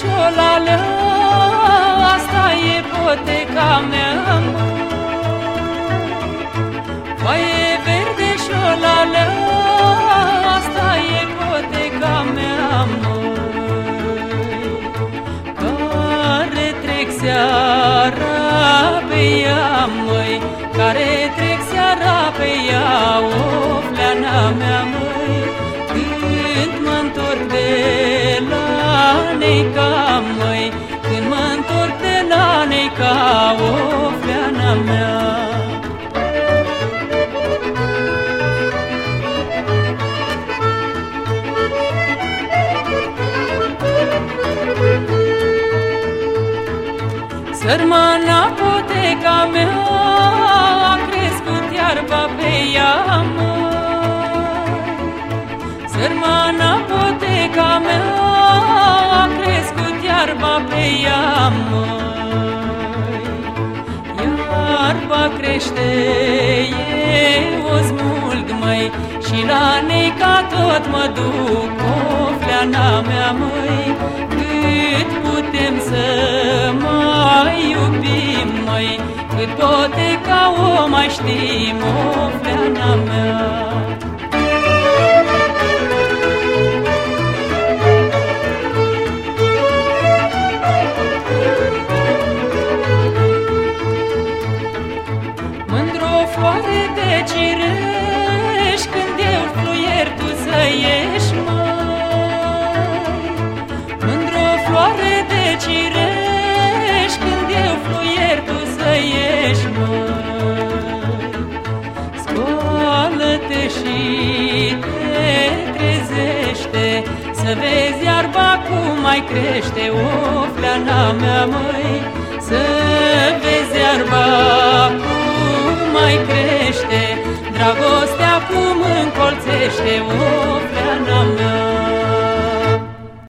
șolală, asta e poteca mea. Vai păi e verde șolală, asta e poteca mea, măi, care trec seara pe ea, măi, care trec seara pe ea, o fleana mea, măi. La Neica măi Când mă întorc de la Neica O fleana mea. Sărmana poteca mea A crescut iarba pe ea, Sărmana poteca mea ea, Iarba crește, eu o smulg, măi Și la neca tot mă duc O fleana mea, măi Cât putem să cât poate ca o mai știm, o fleana mea și te trezește. Să vezi iarba cum mai crește O fleana mea, măi. Să vezi iarba cum mai crește Dragostea cum încolțește O fleana mea